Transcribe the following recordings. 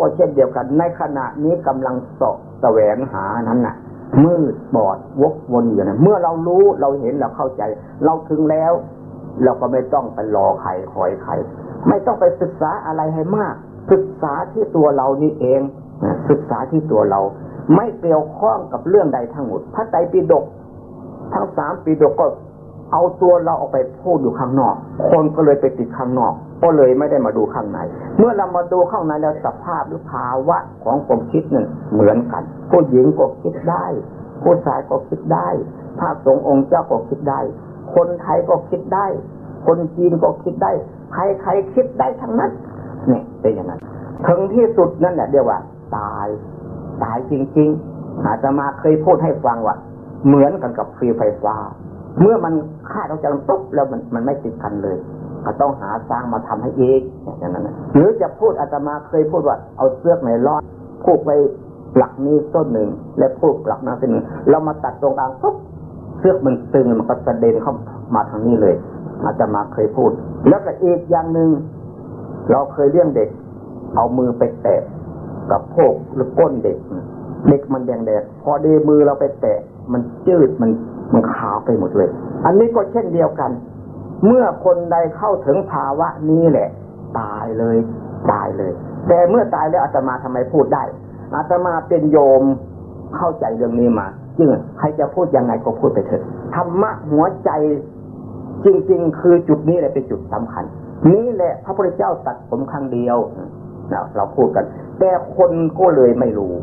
ก็เช่นเดียวกัน ในขณะนี้กำลังสอบแสวงหานั้นน่ะ มืดบอดวกวนอยู่นะเมื่อเรารู้เราเห็นเราเข้าใจ เราถึงแล้ว เราก็ไม่ต้องไปรอใครคอยใครไม่ต้องไปศึกษาอะไรให้มาก ศึกษาที่ตัวเรานี่เองศึกษาที่ตัวเรา ไม่เกี่ยวข้องกับเรื่องใดทั้งหมดพระไตรปิฎกทั้งสามปีดกก็เอาตัวเราออกไปพูดอยู่ข้างนอก คนก็เลยไปติดข้างนอก ก็เลยไม่ได้มาดูข้างใน เมื่อเรามาดูข้างในแล้วสภาพหรือภาวะของความคิดนั่นเหมือนกัน ผู้หญิงก็คิดได้ ผู้ชายก็คิดได้พระสงฆ์องค์เจ้าก็คิดได้ คนไทยก็คิดได้ คนจีนก็คิดได้ ใครใครคิดได้ทั้งนั้นเนี่ยเป็นอย่างนั้นถึงที่สุดนั่นแหละเดียวว่า ตายตายจริง ๆ อาจจะมาเคยพูดให้ฟังว่าเหมือนกันกับฟรีไฟฟ้า เมื่อมันค่าเราจะตุ๊บแล้วมันมันไม่ติดกันเลย ก็ต้องหาสร้างมาทำให้เองอย่างนั้นหรือจะพูดอาตมาเคยพูดว่าเอาเสื้อไหนรอดผูกไปหลักนี้ต้นหนึ่ง และผูกหลักนั้นต้นหนึ่งเรามาตัดตรงกลางปุ๊บเสื้อมันตึงมันก็กระเด็นเข้ามาทางนี้เลย อาตมาเคยพูด แล้วก็อีกอย่างหนึ่งเราเคยเลี้ยงเด็ก เอามือไปแตะกับโพกหรือก้นเด็กเด็กมันแดงๆพอดีมือเราไปแตะมันจืดมันมันขาวไปหมดเลย อันนี้ก็เช่นเดียวกัน เมื่อคนใดเข้าถึงภาวะนี้แหละ ตายเลย ตายเลย แต่เมื่อตายแล้วอาตมาทำไมพูดได้อาตมาเป็นโยมเข้าใจเรื่องนี้มาจึงใครจะพูดยังไงก็พูดไปเถอะธรรมะหัวใจจริง ๆ คือจุดนี้แหละเป็นจุดสำคัญ นี่แหละพระพุทธเจ้าตัดผมครั้งเดียวเราพูดกัน แต่คนก็เลยไม่รู้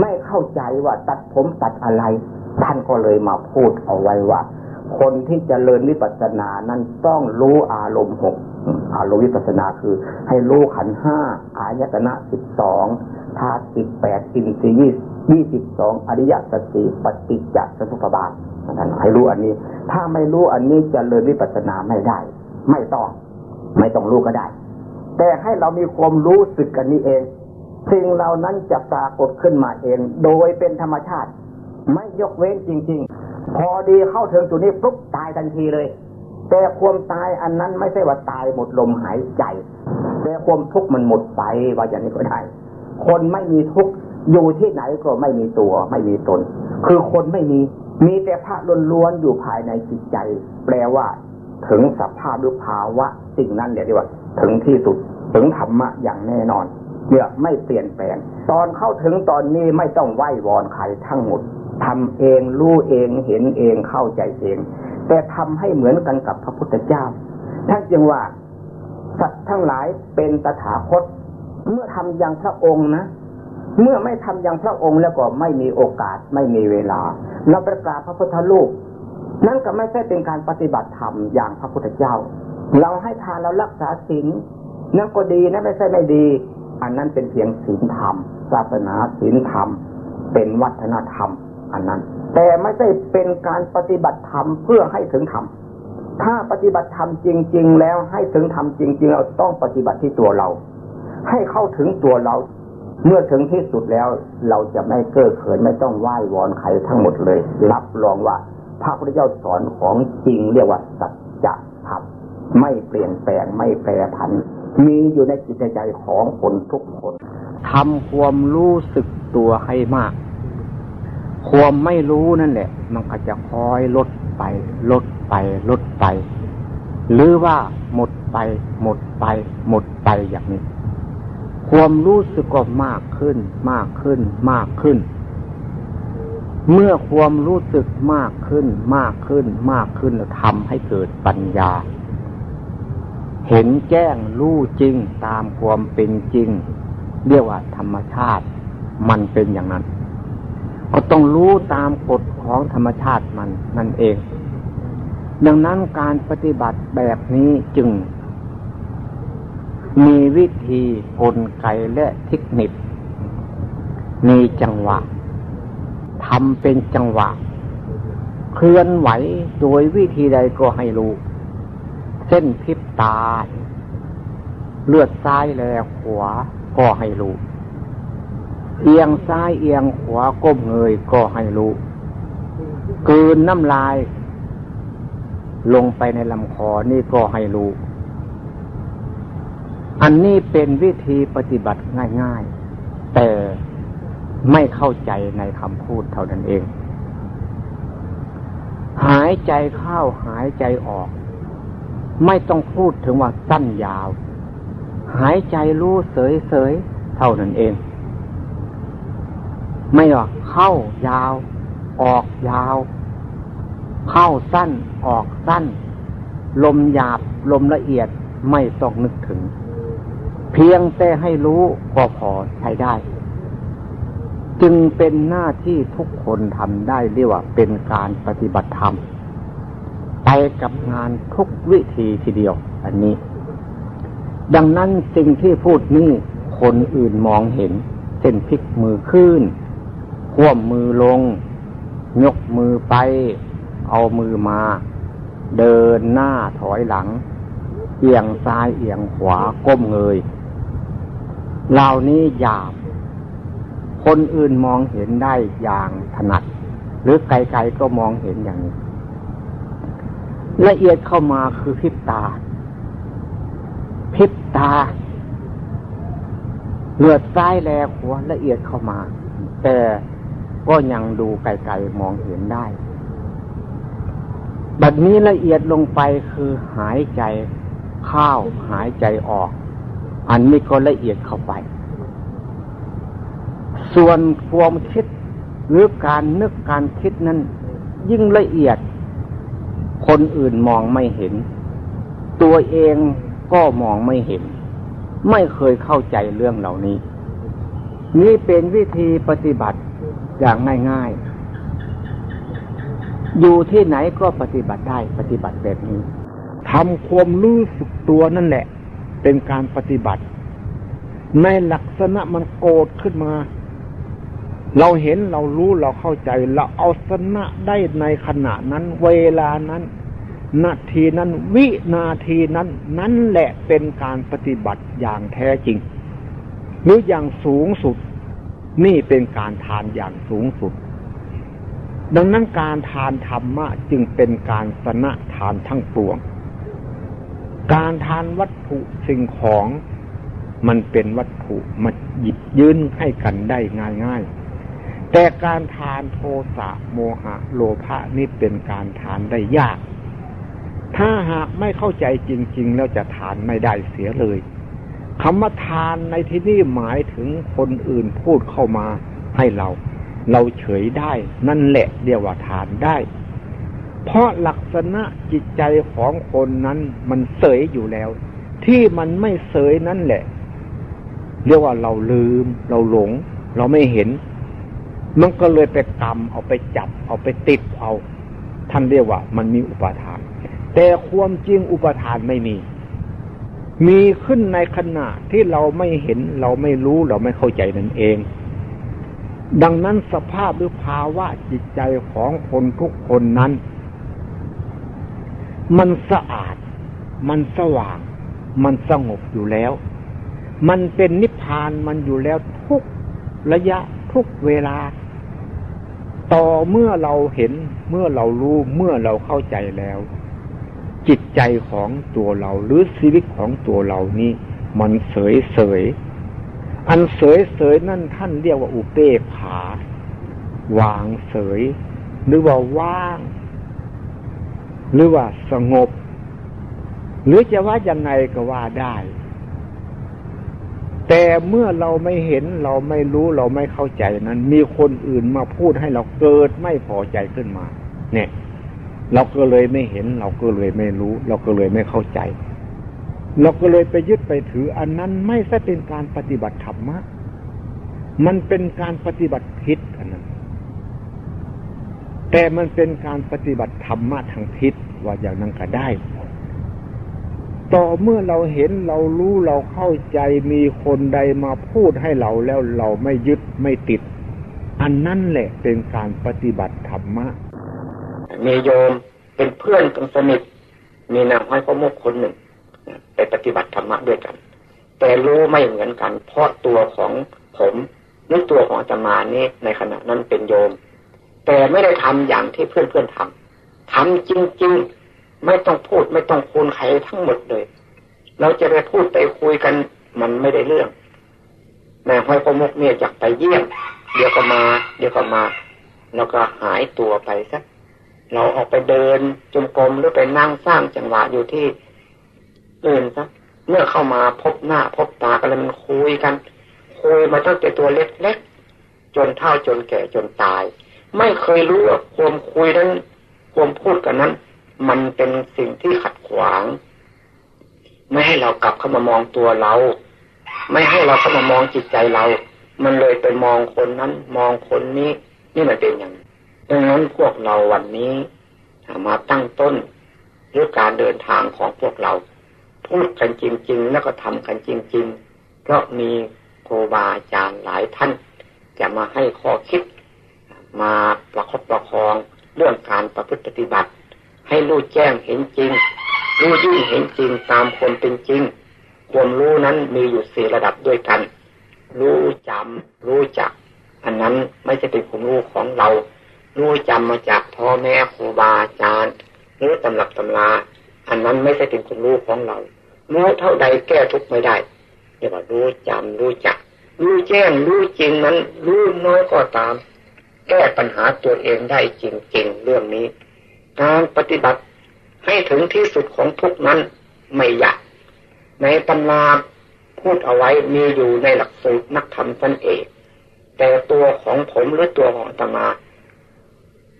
ไม่เข้าใจว่าตัดผมตัดอะไรท่านก็เลยมาพูดเอาไว้ว่า คนที่จเจริญวิปัสสนานั้นต้องรู้อารมณ์หกอารมณ์วิปัสสนาคือ ให้รู้ขันห้าอายตนะสิบสองธาตุสิบแปดสินสี่ยี่สิบสองอริยสัจสี่ปฏิจจสมุปบาทนให้รู้อันนี้ ถ้าไม่รู้อันนี้จเจริญวิปัสสนาไม่ได้ ไม่ต้อง ไม่ต้องรู้ก็ได้ แต่ให้เรามีความรู้สึกกันนี้เองสิ่งเหล่านั้นจะปรากฏขึ้นมาเอง โดยเป็นธรรมชาติ ไม่ยกเว้นจริง ๆ พอดีเข้าถึงจุดนี้ปุ๊บตายทันทีเลย แต่ความตายอันนั้นไม่ใช่ว่าตายหมดลมหายใจ แต่ความทุกข์มันหมดไปว่าอย่างนี้ก็ได้ คนไม่มีทุกข์อยู่ที่ไหนก็ไม่มีตัว ไม่มีตน คือคนไม่มี มีแต่พระล้วนๆอยู่ภายในจิตใจ แปลว่า ถึงสภาพหรือภาวะสิ่งนั้นเรียกว่า ถึงที่สุดถึงธรรมะอย่างแน่นอนเนี่ยไม่เปลี่ยนแปลง ตอนเข้าถึงตอนนี้ไม่ต้องไหว้วอนใครทั้งหมด ทำเองรู้เองเห็นเองเข้าใจเอง แต่ทำให้เหมือนกันกับพระพุทธเจ้าท่านจึงว่าสัตว์ทั้งหลายเป็นตถาคต เมื่อทำอย่างพระองค์นะ เมื่อไม่ทำอย่างพระองค์แล้วก็ไม่มีโอกาสไม่มีเวลา เราประกาศพระพุทธลูกนั่นก็ไม่ใช่เป็นการปฏิบัติธรรมอย่างพระพุทธเจ้า เราให้ทานเรารักษาศีลนั่นก็ดีนะไม่ใช่ไม่ดี อันนั้นเป็นเพียงศีลธรรมศาสนาศีลธรรม เป็นวัฒนธรรม อันนั้น แต่ไม่ใช่เป็นการปฏิบัติธรรมเพื่อให้ถึงธรรมถ้าปฏิบัติธรรมจริง ๆ แล้วให้ถึงธรรมจริง ๆ เราต้องปฏิบัติที่ตัวเรา ให้เข้าถึงตัวเรา เมื่อถึงที่สุดแล้วเราจะไม่เก้อเขินไม่ต้องไหว้วอนใครทั้งหมดเลย รับรองว่าพระพุทธเจ้าสอนของจริงเรียกว่าสัจธรรมไม่เปลี่ยนแปลงไม่แปรผัน มีอยู่ในจิตใจของคนทุกคนทำความรู้สึกตัวให้มาก ความไม่รู้นั่นแหละ มันก็จะคอยลดไป ลดไป ลดไป หรือว่าหมดไป หมดไป หมดไปอย่างนี้ ความรู้สึกก็มากขึ้น มากขึ้น มากขึ้น เมื่อความรู้สึกมากขึ้น มากขึ้น มากขึ้นทำให้เกิดปัญญา เห็นแจ้งรู้จริงตามความเป็นจริง เรียกว่าธรรมชาติ มันเป็นอย่างนั้น ก็ต้องรู้ตามกฎของธรรมชาติมันนั่นเอง ดังนั้นการปฏิบัติแบบนี้จึง มีวิธีกลไกและเทคนิค มีจังหวะทำเป็นจังหวะ เคลื่อนไหวโดยวิธีใดก็ให้รู้ เส้นพิบตา เลือดซ้ายแลขวาก็ให้รู้ เอียงซ้ายเอียงขวาก้มเงยก็ให้รู้กืนน้ำลาย ลงไปในลำคอนี่ก็ให้รู้อัอันนี้เป็นวิธีปฏิบัติง่ายๆ แต่ไม่เข้าใจในคำพูดเท่านั้นเอง หายใจเข้าหายใจออก ไม่ต้องพูดถึงว่าสั้นยาว หายใจรู้เสยๆเท่านั้นเอง ไม่ว่าเข้ายาว ออกยาว เข้าสั้นออกสั้น ลมหยาบลมละเอียดไม่ต้องนึกถึง เพียงแต่ให้รู้ก็พอใช้ได้ จึงเป็นหน้าที่ทุกคนทำได้เรียกว่าเป็นการปฏิบัติธรรม ไปกับงานทุกวิธีทีเดียว อันนี้ ดังนั้นสิ่งที่พูดนี้คนอื่นมองเห็นเส้นพลิกมือขึ้น ขวมมือลง ยกมือไป เอามือมา เดินหน้าถอยหลัง เอียงซ้ายเอียงขวาก้มเงยเหล่านี้หยาบ คนอื่นมองเห็นได้อย่างถนัด หรือไกลๆก็มองเห็นอย่างนี้ละเอียดเข้ามาคือพิบตา พิบตาเลือดซ้ายแลขวาละเอียดเข้ามา แต่ ก็ยังดูไกลๆมองเห็นได้บัดนี้ละเอียดลงไปคือหายใจเข้าหายใจออก อันนี้ก็ละเอียดเข้าไป ส่วนความคิดหรือการนึกการคิดนั้น ยิ่งละเอียด คนอื่นมองไม่เห็น ตัวเองก็มองไม่เห็น ไม่เคยเข้าใจเรื่องเหล่านี้ นี่เป็นวิธีปฏิบัติ อย่างง่ายๆ อยู่ที่ไหนก็ปฏิบัติได้ปฏิบัติแบบนี้ทำความรู้สึกตัวนั่นแหละ เป็นการปฏิบัติ ในลักษณะมันโกรธขึ้นมา เราเห็นเรารู้เราเข้าใจ เราเอาชนะได้ในขณะนั้น เวลานั้น นาทีนั้นวินาทีนั้น นั่นแหละเป็นการปฏิบัติอย่างแท้จริง หรืออย่างสูงสุด นี่เป็นการทานอย่างสูงสุด ดังนั้นการทานธรรมะจึงเป็นการสนะทานทั้งปวง การทานวัตถุสิ่งของมันเป็นวัตถุมาหยิบยื่นให้กันได้ง่ายๆ แต่การทานโทสะโมหะโลภะนี่เป็นการทานได้ยาก ถ้าหากไม่เข้าใจจริง ๆ แล้วจะทานไม่ได้เสียเลย คำว่าทานในที่นี้หมายถึงคนอื่นพูดเข้ามาให้เรา เราเฉยได้ นั่นแหละเรียกว่าทานได้ เพราะลักษณะจิตใจของคนนั้นมันเสยอยู่แล้ว ที่มันไม่เสยนั่นแหละ เรียกว่าเราลืม เราหลง เราไม่เห็น มันก็เลยไปกรรมเอาไปจับ เอาไปติดเอา ท่านเรียกว่า มันมีอุปทาน แต่ความจริงอุปทานไม่มี มีขึ้นในขณะที่เราไม่เห็นเราไม่รู้เราไม่เข้าใจนั่นเอง ดังนั้นสภาพหรือภาวะจิตใจของคนทุกคนนั้น มันสะอาด มันสว่าง มันสงบอยู่แล้ว มันเป็นนิพพานมันอยู่แล้วทุกระยะทุกเวลา ต่อเมื่อเราเห็นเมื่อเรารู้เมื่อเราเข้าใจแล้ว จิตใจของตัวเราหรือชีวิตของตัวเรานี้ มันเสยเสยอันเสยเสยนั่นท่านเรียกว่าอุเปผาวางเสย หรือว่าว่าง หรือว่าสงบ หรือจะว่ายังไงก็ว่าได้ แต่เมื่อเราไม่เห็นเราไม่รู้เราไม่เข้าใจนั้น มีคนอื่นมาพูดให้เราเกิดไม่พอใจขึ้นมา เนี่ย เราก็เลยไม่เห็น เราก็เลยไม่รู้ เราก็เลยไม่เข้าใจ เราก็เลยไปยึดไปถือ อันนั้นไม่ใช่เป็นการปฏิบัติธรรมะ มันเป็นการปฏิบัติผิดอันนั้น แต่มันเป็นการปฏิบัติธรรมะทางทิศว่าอย่างนั้นก็ได้ ต่อเมื่อเราเห็นเรารู้เราเข้าใจมีคนใดมาพูดให้เราแล้วเราไม่ยึดไม่ติด อันนั้นแหละเป็นการปฏิบัติธรรมะ มีโยมเป็นเพื่อนกันสนิท มีนางห้อยพระโมกคนหนึ่งไปปฏิบัติธรรมะด้วยกัน แต่รู้ไม่เหมือนกัน เพราะตัวของผมนึกตัวของจามานี่ในขณะนั้นเป็นโยม แต่ไม่ได้ทำอย่างที่เพื่อนเพื่อนทำทำจริง ๆ ไม่ต้องพูดไม่ต้องคูณใครทั้งหมดเลย เราจะไปพูดไปคุยกันมันไม่ได้เรื่องแม่ห้อยพมุกเนี่ยอยากไปเยี่ยมเดี๋ยวก็มา เดี๋ยวก็มา แล้วก็หายตัวไปสัก เราออกไปเดินจมกรมหรือไปนั่งสร้างจังหวะอยู่ที่อื่นซะเมื่อเข้ามาพบหน้าพบตากันแล้วมันคุยกัน คุยมาตั้งแต่ตัวเล็กๆจนเท่าจนแก่จนตาย ไม่เคยรู้ว่าความคุยนั้นความพูดกันนั้น มันเป็นสิ่งที่ขัดขวาง ไม่ให้เรากลับเข้ามามองตัวเรา ไม่ให้เราเข้ามามองจิตใจเรา มันเลยไปมองคนนั้น มองคนนี้ นี่มันเป็นอย่าง ดังนั้นพวกเราวันนี้มาตั้งต้นหรือการเดินทางของพวกเรา พูดกันจริง ๆ แล้วก็ทำกันจริง ๆ เพราะมีครูบาอาจารย์หลายท่าน จะมาให้ข้อคิด มาประคบประคองเรื่องการประพฤติปฏิบัติ ให้รู้แจ้งเห็นจริง รู้ยิ่งเห็นจริงตามคนเป็นจริง ความรู้นั้นมีอยู่สี่ระดับด้วยกัน รู้จำรู้จัก อันนั้นไม่ใช่เป็นความรู้ของเรา รู้จำมาจากพ่อแม่ครูบาอาจารย์หรือตำรับตำรา อันนั้นไม่ใช่เป็นความรู้ของเรารู้เท่าใดแก้ทุกไม่ได้เรียกว่ารู้จำรู้จัก รู้แจ้งรู้จริงนั้น รู้น้อยก็ตาม แก้ปัญหาตัวเองได้จริงๆเรื่องนี้ การปฏิบัติให้ถึงที่สุดของทุกนั้นไม่ยากในตำราพูดเอาไว้มีอยู่ในหลักสูตรนักธรรมสั้นเอกแต่ตัวของผมหรือตัวของตมา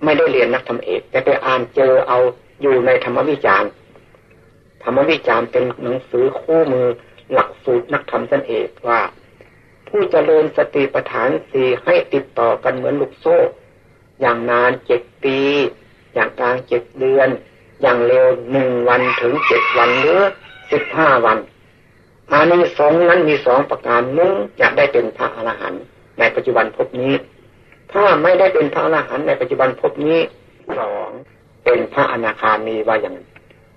ไม่ได้เรียนนักธรรมเอกแต่ไปอ่านเจอเอาอยู่ในธรรมวิจารณ์ธรรมวิจารณ์เป็นหนังสือคู่มือหลักสูตรนักธรรมสั้นเอกว่า ผู้เจริญสติปัฏฐานสี่ให้ติดต่อกันเหมือนลูกโซ่ อย่างนานเจ็ดปี อย่างกลางเจ็ดเดือน อย่างเร็วหนึ่งวันถึงเจ็ดวันหรือสิบห้าวันอานิสงส์นั้นมีสองประการหนึ่งอยากได้เป็นพระอรหันต์ในปัจจุบันพบนี้ ถ้าไม่ได้เป็นพระอรหันต์ในปัจจุบันพบนี้สองเป็นพระอนาคามีว่าอย่างนั้น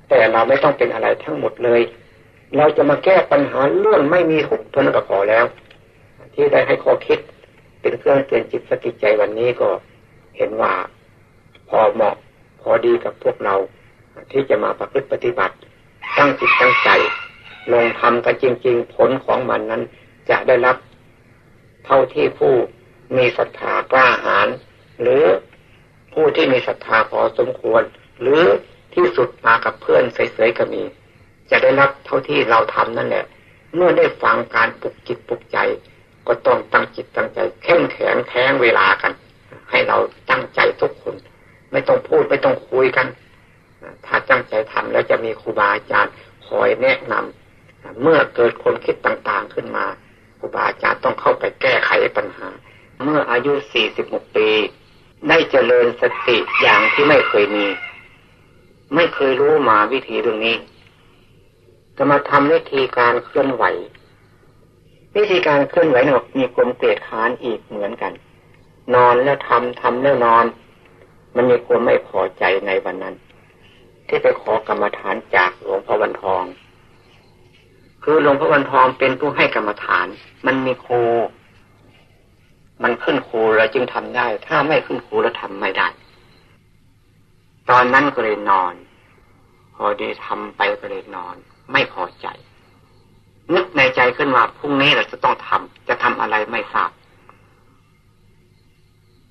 แต่เราไม่ต้องเป็นอะไรทั้งหมดเลย เราจะมาแก้ปัญหาเรื่องไม่มีทุกข์ทนก็พอแล้ว ที่ได้ให้ข้อคิดเป็นเครื่องเตือนจิตสติใจวันนี้ก็เห็นว่าพอเหมาะพอดีกับพวกเราที่จะมาประพฤติปฏิบัติตั้งจิตตั้งใจ ลงทำกันจริง ๆ ผลของมันนั้นจะได้รับเท่าที่ผู้ มีศรัทธากล้าหาญหรือผู้ที่มีศรัทธาพอสมควร หรือที่สุดมากับเพื่อนเสยๆก็มี จะได้รับเท่าที่เราทำนั่นแหละ เมื่อได้ฟังการปลุกจิตปลุกใจ ก็ต้องตั้งจิตตั้งใจเข้มแข็งแข็งเวลากัน ให้เราตั้งใจทุกคน ไม่ต้องพูดไม่ต้องคุยกัน ถ้าตั้งใจทำแล้วจะมีครูบาอาจารย์คอยแนะนำเมื่อเกิดคนคิดต่างๆขึ้นมาครูบาอาจารย์ต้องเข้าไปแก้ไขปัญหา เมื่ออายุ 46 ปี ได้เจริญสติอย่างที่ไม่เคยมี ไม่เคยรู้มาวิธีเรื่องนี้จะมาทำวิธีการเคลื่อนไหว วิธีการเคลื่อนไหวนี่ยมีความเกลียดค้านอีกเหมือนกัน นอนแล้วทำทำแล้วนอน มันมีความไม่พอใจในวันนั้น ที่ไปขอกรรมฐานจากหลวงพ่อวันทอง คือหลวงพ่อวันทองเป็นผู้ให้กรรมฐาน มันมีครู มันขึ้นครูเราจึงทำได้ ถ้าไม่ขึ้นครูแล้วทำไม่ได้ ตอนนั้นก็เลยนอน พอดีทำไปก็เลยนอน ไม่พอใจ นึกในใจขึ้นว่าพรุ่งนี้เราจะต้องทำจะทำอะไรไม่ทราบ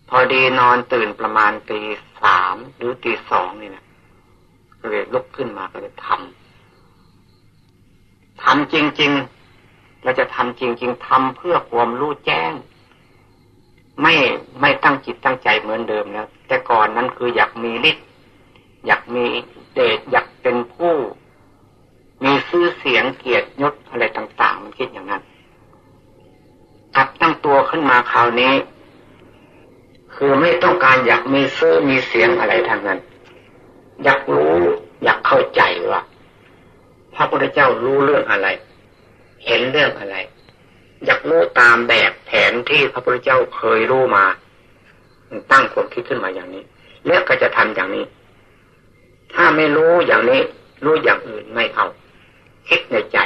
พอดีนอนตื่นประมาณตีสามหรือตีสองนี่นะก็เลยลุกขึ้นมาก็เลยทำทำจริง ๆ เราจะทำจริง ๆทำเพื่อความรู้แจ้ง ไม่ไม่ตั้งจิตตั้งใจเหมือนเดิมแล้ว แต่ก่อนนั้นคืออยากมีฤทธิ์อยากมีเดชอยากเป็นผู้ มีชื่อเสียงเกียรติยศอะไรต่าง ๆ มันคิดอย่างนั้นกลับตั้งตัวขึ้นมาคราวนี้ คือไม่ต้องการอยากมีชื่อมีเสียงอะไรทางนั้น อยากรู้อยากเข้าใจว่าพระพุทธเจ้ารู้เรื่องอะไร เห็นเรื่องอะไร อยากรู้ตามแบบแผนที่พระพุทธเจ้าเคยรู้มา ตั้งความคิดขึ้นมาอย่างนี้ แล้วก็จะทำอย่างนี้ ถ้าไม่รู้อย่างนี้ รู้อย่างอื่นไม่เอา คิดในใจ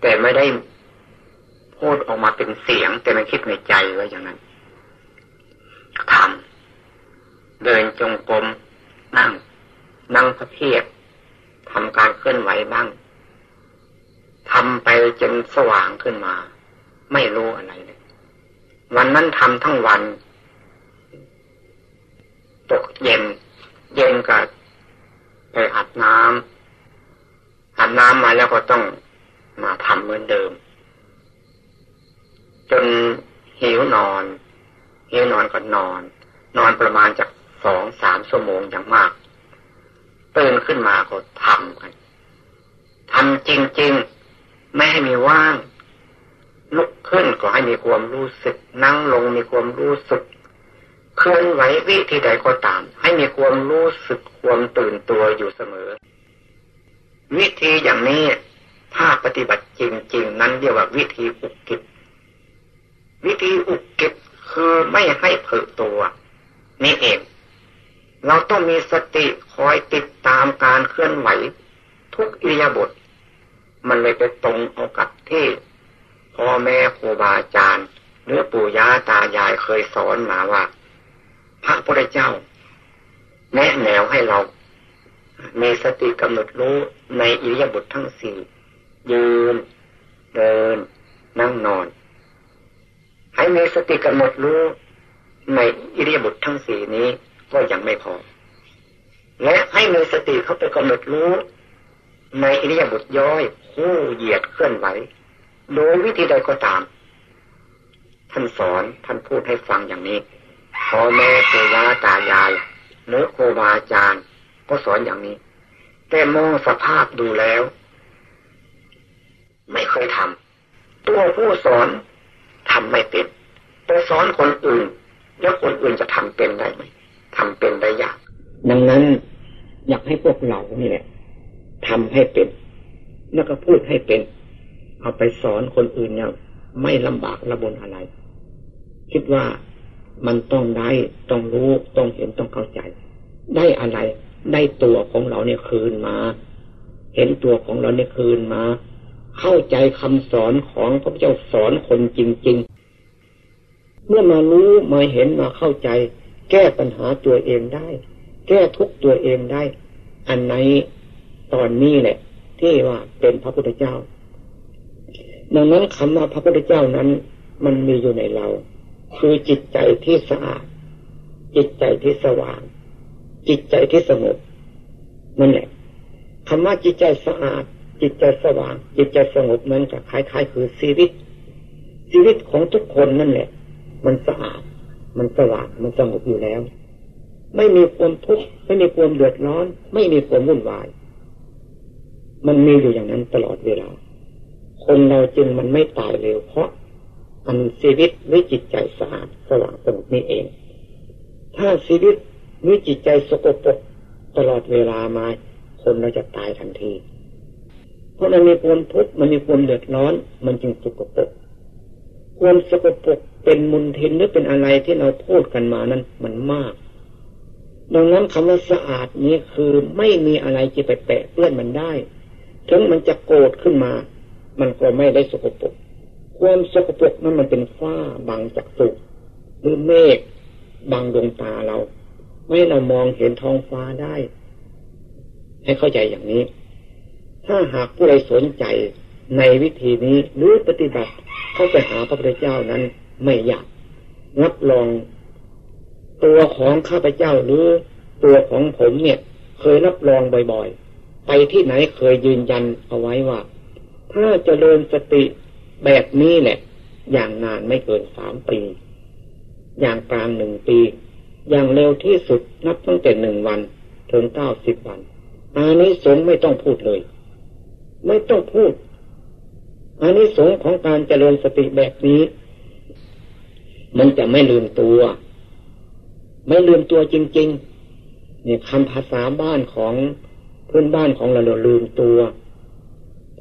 แต่ไม่ได้พูดออกมาเป็นเสียง แต่มันคิดในใจไว้อย่างนั้นทำเดินจงกรมนั่ง นั่งพระเพียรทำการเคลื่อนไหวบ้าง ทำไปจนสว่างขึ้นมา ไม่รู้อะไรเลย วันนั้นทำทั้งวัน ตกเย็น เย็นกับไปอาบน้ำอาบน้ำมาแล้วก็ต้องมาทำเหมือนเดิม จนหิวนอนหิวนอนก็นอน นอนประมาณจากสองสามชั่วโมงอย่างมากตื่นขึ้นมาก็ทำกันทำจริงๆ ไม่ให้มีว่าง ลุกขึ้นก็ให้มีความรู้สึก นั่งลงมีความรู้สึก เคลื่อนไหววิธีใดก็ตาม ให้มีความรู้สึกความตื่นตัวอยู่เสมอ วิธีอย่างนี้ถ้าปฏิบัติจริง ๆ นั้นเรียกว่าวิธีอุกกิบวิธีอุกกิบคือไม่ให้เผลอตัวนี่เอง เราต้องมีสติคอยติดตามการเคลื่อนไหว ทุกอิริยาบถ มันเลยไปตรงเอากับที่พ่อแม่ครูบาอาจารย์หรือปู่ย่าตายายเคยสอนมาว่า พระพุทธเจ้า แนะแนวให้เรา มีสติกำหนดรู้ในอิริยาบถททั้งสี่ยืน เดิน นั่งนอน ให้มีสติกำหนดรู้ในอิริยาบถททั้งสี่นี้ก็ยังไม่พอ และให้มีสติเข้าไปกำหนดรู้ในอิริยาบถย่อย คู่เหยียดเคลื่อนไหว โดยวิธีใดก็ตาม ท่านสอนท่านพูดให้ฟังอย่างนี้พ่อแม่ครูบาตายายหรือครูบาอาจารย์ ก็สอนอย่างนี้ แต่มองสภาพดูแล้ว ไม่เคยทำตัวผู้สอนทำไม่เป็นแต่สอนคนอื่น แล้วคนอื่นจะทำเป็นได้ไหมทำเป็นได้ยาก ดังนั้น อยากให้พวกเรานี่แหละทำให้เป็น แล้วก็พูดให้เป็น เอาไปสอนคนอื่นเนี่ยไม่ลำบากระบนอะไร คิดว่ามันต้องได้ต้องรู้ต้องเห็นต้องเข้าใจ ได้อะไร ได้ตัวของเราเนี่ยคืนมา เห็นตัวของเราเนี่ยคืนมา เข้าใจคำสอนของพระเจ้าสอนคนจริง ๆ เมื่อมารู้มาเห็นมาเข้าใจ แก้ปัญหาตัวเองได้ แก้ทุกตัวเองได้ อันไหนตอนนี้แหละ ที่ว่าเป็นพระพุทธเจ้า ดังนั้นคำว่าพระพุทธเจ้านั้น มันมีอยู่ในเรา คือจิตใจที่สะอาด จิตใจที่สว่าง จิตใจที่สงบนั่นแหละคำว่าจิตใจสะอาด จิตใจสว่าง จิตใจสงบนั้นจะคล้ายๆ คือชีวิต ชีวิตของทุกคนนั่นแหละ มันสะอาด มันสว่าง มันสงบอยู่แล้ว ไม่มีความทุกข์ ไม่มีความเดือดร้อน ไม่มีความวุ่นวาย มันมีอยู่อย่างนั้นตลอดเวลา คนเราจึงมันไม่ตายเร็วเพราะอันชีวิตวิจิตใจสะอาดสว่างสงบนี่เอง ถ้าชีวิตวิจิตใจสกปรกตลอดเวลามาคนเราจะตายทันที เพราะมันมีความทุกข์มันมีความเดือดร้อน มันจึงสกปรกความสกปรกเป็นมุนทินหรือเป็นอะไรที่เราพูดกันมานั้นมันมาก ดังนั้นคำว่าสะอาดนี้คือไม่มีอะไรจะไปแปะเปื้อนมันได้ ถึงมันจะโกรธขึ้นมา มันก็ไม่ได้สกปรกความสกปรกนั้นมันเป็นฝ้าบังจากสุหรือเมฆบังดวงตาเรา ไม่เรามองเห็นท้องฟ้าได้ ให้เข้าใจอย่างนี้ ถ้าหากผู้ใดสนใจในวิธีนี้หรือปฏิบัติเข้าไปหาพระพุทธเจ้านั้นไม่ยากรับรอง ตัวของข้าพเจ้าหรือตัวของผมเนี่ย เคยรับรองบ่อยๆ ไปที่ไหนเคยยืนยันเอาไว้ว่า ถ้าจเจริญสติแบบนี้แหละ อย่างนานไม่เกินสามปี อย่างกลางหนึ่งปี อย่างเร็วที่สุดนับตั้งแต่หนึ่งวันถึงเก้าสิบวันอันนี้สงไม่ต้องพูดเลย ไม่ต้องพูดอันนี้สงของการเจริญสติแบบนี้ มันจะไม่ลืมตัว ไม่ลืมตัวจริง ๆ เนี่ยคำภาษาบ้านของ พื่อนบ้านของเราเราลืมตัว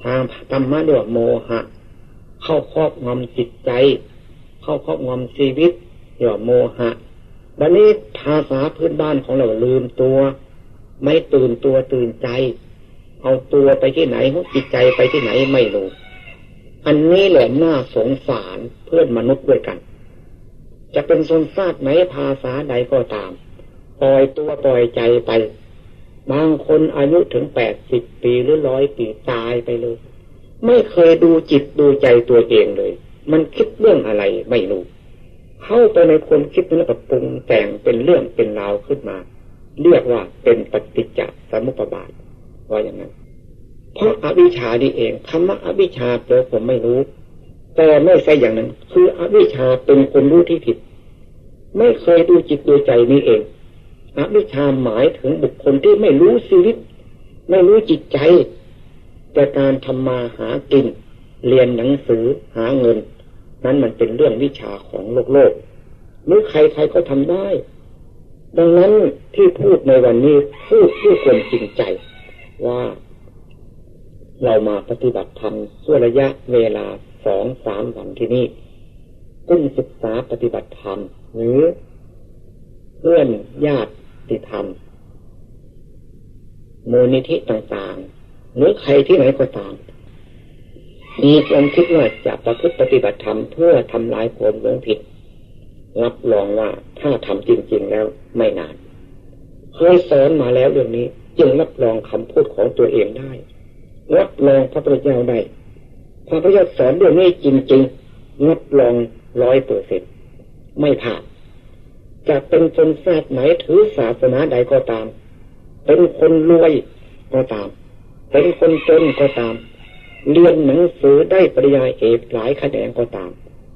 ทางธรรมะเรียกว่าโมหะ เข้าครอบงำจิตใจ เข้าครอบงำชีวิตเรียกว่าโมหะบันนี้ภาษาพื้นบ้านของเราลืมตัว ไม่ตื่นตัวตื่นใจ เอาตัวไปที่ไหนหัวจิตใจไปที่ไหนไม่รู้อันนี้แหละน่าสงสารเพื่อนมนุษย์ด้วยกัน จะเป็นสนซาดไหนภาษาใดก็ตาม ปล่อยตัวปล่อยใจไป บางคนอายุถึงแปดสิบปีหรือร้อยปีตายไปเลย ไม่เคยดูจิตดูใจตัวเองเลย มันคิดเรื่องอะไรไม่รู้เข้าไปในคนคิดนั้นก็ปรุงแต่งเป็นเรื่องเป็นราวขึ้นมา เรียกว่าเป็นปฏิจจสมุปบาทว่าอย่างนั้น เพราะอวิชชาดีเองคำว่าอวิชชาแปลผมไม่รู้ แต่ไม่ใช่อย่างนั้น คืออวิชชาเป็นคนรู้ที่ผิด ไม่เคยดูจิตดูใจนี้เอง อวิชชาหมายถึงบุคคลที่ไม่รู้ชีวิต ไม่รู้จิตใจ แต่การทำมาหากิน เรียนหนังสือหาเงิน นั้นมันเป็นเรื่องวิชาของโลกโลกหรือใครใครก็ทำได้ ดังนั้นที่พูดในวันนี้พูดด้วยความจริงใจ ว่า เรามาปฏิบัติธรรมส่วระยะเวลาสองสามวันที่นี่กุ้งศึกษาปฏิบัติธรรมหรือเพื่อนญาติ ธรรมมูลนิธิต่างๆหรือใครที่ไหนก็ตาม มีความคิดว่าจะประพฤติปฏิบัติธรรมเพื่อทำลายความหลงผิด รับรองว่าถ้าทำจริง ๆ แล้วไม่นานเคยสอนมาแล้วเรื่องนี้ จึงรับรองคำพูดของตัวเองได้ รับรองพระพุทธเจ้าได้พระพุทธเจ้าสอนเรื่องนี้จริงๆรับรองร้อยเปอร์เซ็นไม่ผ่าน จะเป็นคนชาติไหนถือศาสนาใดก็ตาม เป็นคนรวยก็ตาม เป็นคนจนก็ตาม เรียนหนังสือได้ปริญญาเอกหลายแขนงก็ตาม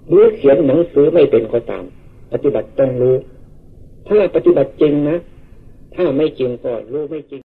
หรือเขียนหนังสือไม่เป็นก็ตาม ปฏิบัติต้องรู้ ถ้าปฏิบัติจริงนะ ถ้าไม่จริงก็รู้ไม่จริง